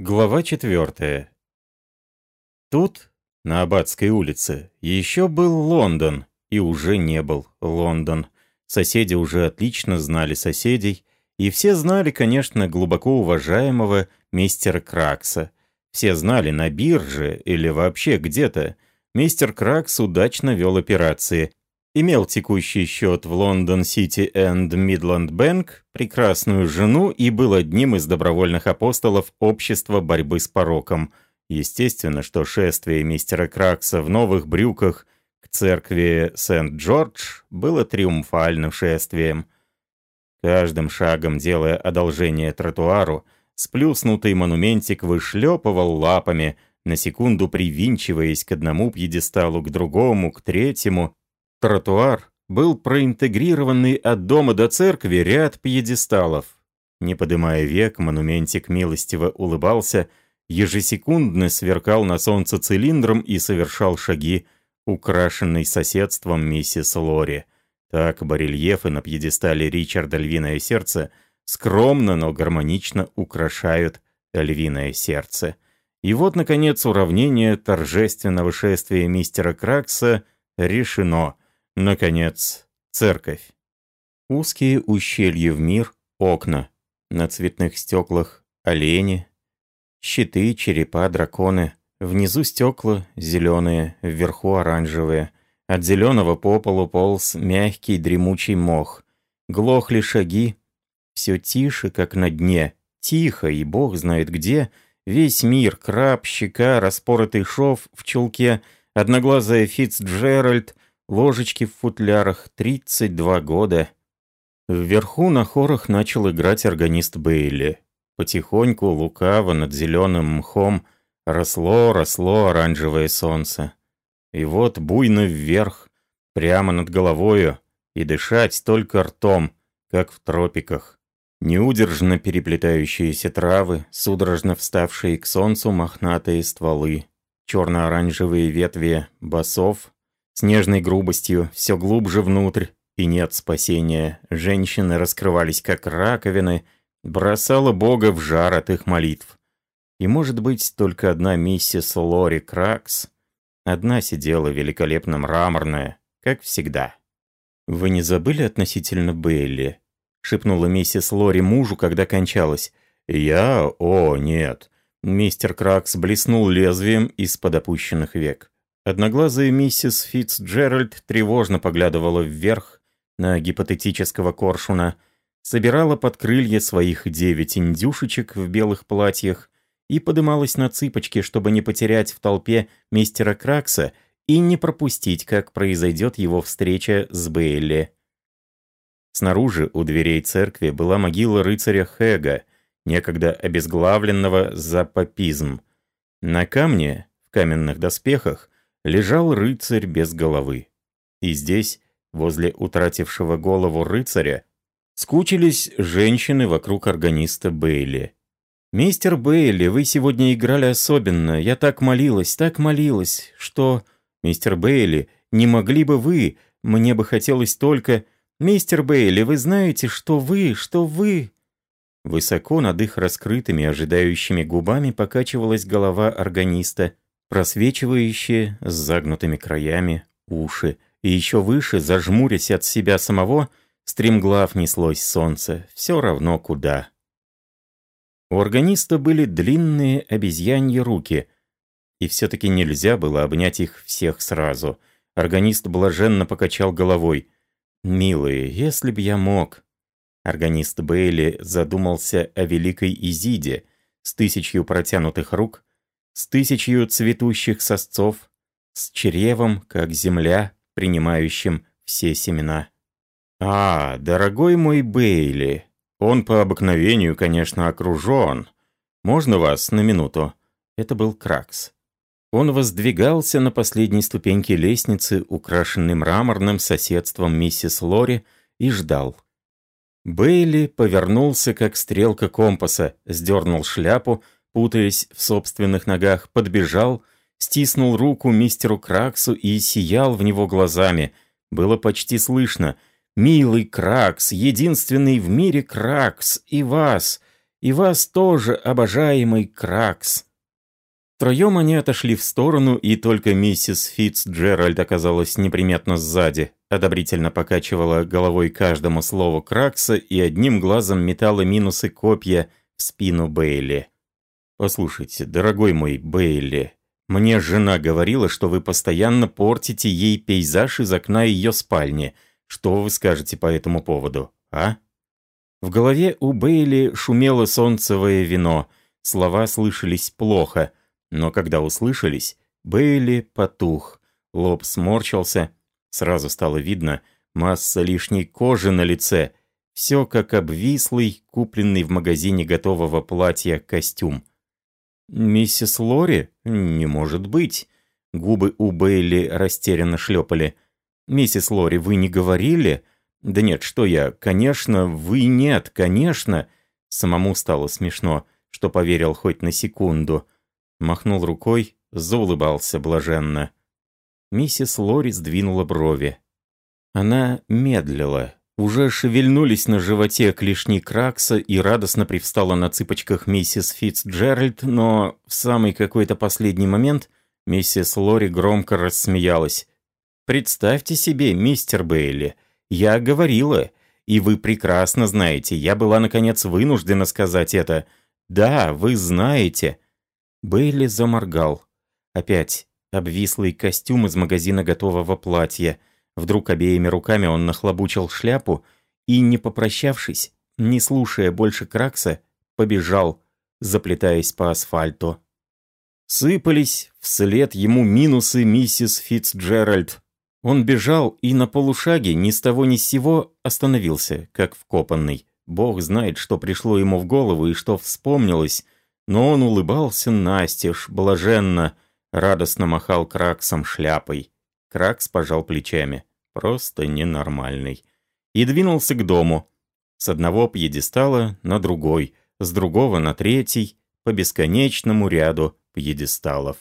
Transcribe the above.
Глава четвертая. Тут, на Аббатской улице, еще был Лондон, и уже не был Лондон. Соседи уже отлично знали соседей, и все знали, конечно, глубоко уважаемого мистера Кракса. Все знали на бирже или вообще где-то. Мистер Кракс удачно вел операции, имел текущий счет в Лондон Сити энд Мидланд Бэнк, прекрасную жену и был одним из добровольных апостолов общества борьбы с пороком. Естественно, что шествие мистера Кракса в новых брюках к церкви Сент-Джордж было триумфальным шествием. Каждым шагом делая одолжение тротуару, сплюснутый монументик вышлепывал лапами, на секунду привинчиваясь к одному пьедесталу, к другому, к третьему, Тротуар был проинтегрированный от дома до церкви ряд пьедесталов. Не подымая век, монументик милостиво улыбался, ежесекундно сверкал на солнце цилиндром и совершал шаги, украшенный соседством миссис Лори. Так барельефы на пьедестале Ричарда «Львиное сердце» скромно, но гармонично украшают «Львиное сердце». И вот, наконец, уравнение торжественного шествия мистера Кракса решено — Наконец, церковь. Узкие ущелья в мир, окна. На цветных стеклах олени, щиты, черепа, драконы. Внизу стекла зеленые, вверху оранжевые. От зеленого по полу полз мягкий дремучий мох. Глохли шаги. Все тише, как на дне. Тихо, и бог знает где. Весь мир, краб, щека, распоротый шов в чулке, одноглазая Фицджеральд — ложечки в футлярах, 32 года. Вверху на хорах начал играть органист Бейли. Потихоньку, лукаво, над зеленым мхом росло, росло оранжевое солнце. И вот буйно вверх, прямо над головою, и дышать только ртом, как в тропиках. Неудержно переплетающиеся травы, судорожно вставшие к солнцу мохнатые стволы, черно-оранжевые ветви басов, с нежной грубостью, все глубже внутрь, и нет спасения. Женщины раскрывались как раковины, бросала Бога в жар от их молитв. И, может быть, только одна миссис Лори Кракс, одна сидела великолепно мраморная, как всегда. «Вы не забыли относительно Белли?» — шепнула миссис Лори мужу, когда кончалась. «Я? О, нет». Мистер Кракс блеснул лезвием из-под опущенных век. Одноглазая миссис Фитцджеральд тревожно поглядывала вверх на гипотетического коршуна, собирала под крылья своих девять индюшечек в белых платьях и подымалась на цыпочки, чтобы не потерять в толпе мистера Кракса и не пропустить, как произойдет его встреча с Бейли. Снаружи у дверей церкви была могила рыцаря Хэга, некогда обезглавленного за папизм. На камне, в каменных доспехах, лежал рыцарь без головы. И здесь, возле утратившего голову рыцаря, скучились женщины вокруг органиста Бейли. «Мистер Бейли, вы сегодня играли особенно. Я так молилась, так молилась, что...» «Мистер Бейли, не могли бы вы? Мне бы хотелось только...» «Мистер Бейли, вы знаете, что вы, что вы...» Высоко над их раскрытыми, ожидающими губами покачивалась голова органиста — просвечивающие с загнутыми краями уши, и еще выше, зажмурясь от себя самого, стремглав неслось солнце, все равно куда. У органиста были длинные обезьяньи руки, и все-таки нельзя было обнять их всех сразу. Органист блаженно покачал головой. «Милые, если б я мог...» Органист Бейли задумался о великой Изиде с тысячью протянутых рук, с тысячью цветущих сосцов, с чревом, как земля, принимающим все семена. «А, дорогой мой Бейли, он по обыкновению, конечно, окружен. Можно вас на минуту?» Это был Кракс. Он воздвигался на последней ступеньке лестницы, украшенной мраморным соседством миссис Лори, и ждал. Бейли повернулся, как стрелка компаса, сдернул шляпу, путаясь в собственных ногах, подбежал, стиснул руку мистеру Краксу и сиял в него глазами. Было почти слышно. «Милый Кракс, единственный в мире Кракс, и вас! И вас тоже, обожаемый Кракс!» Втроем они отошли в сторону, и только миссис Фитцджеральд оказалась неприметно сзади, одобрительно покачивала головой каждому слову Кракса и одним глазом метала минусы копья в спину Бейли. «Послушайте, дорогой мой Бейли, мне жена говорила, что вы постоянно портите ей пейзаж из окна ее спальни. Что вы скажете по этому поводу, а?» В голове у Бейли шумело солнцевое вино, слова слышались плохо – но когда услышались, Бейли потух, лоб сморщился, сразу стало видно масса лишней кожи на лице, все как обвислый, купленный в магазине готового платья костюм. «Миссис Лори? Не может быть!» Губы у Бейли растерянно шлепали. «Миссис Лори, вы не говорили?» «Да нет, что я? Конечно, вы нет, конечно!» Самому стало смешно, что поверил хоть на секунду махнул рукой, заулыбался блаженно. Миссис Лори сдвинула брови. Она медлила. Уже шевельнулись на животе клешни Кракса и радостно привстала на цыпочках миссис Фитцджеральд, но в самый какой-то последний момент миссис Лори громко рассмеялась. «Представьте себе, мистер Бейли, я говорила, и вы прекрасно знаете, я была, наконец, вынуждена сказать это. Да, вы знаете». Бейли заморгал. Опять обвислый костюм из магазина готового платья. Вдруг обеими руками он нахлобучил шляпу и, не попрощавшись, не слушая больше Кракса, побежал, заплетаясь по асфальту. Сыпались вслед ему минусы миссис Фитцджеральд. Он бежал и на полушаге ни с того ни с сего остановился, как вкопанный. Бог знает, что пришло ему в голову и что вспомнилось – но он улыбался настежь, блаженно, радостно махал Краксом шляпой. Кракс пожал плечами. Просто ненормальный. И двинулся к дому. С одного пьедестала на другой, с другого на третий, по бесконечному ряду пьедесталов.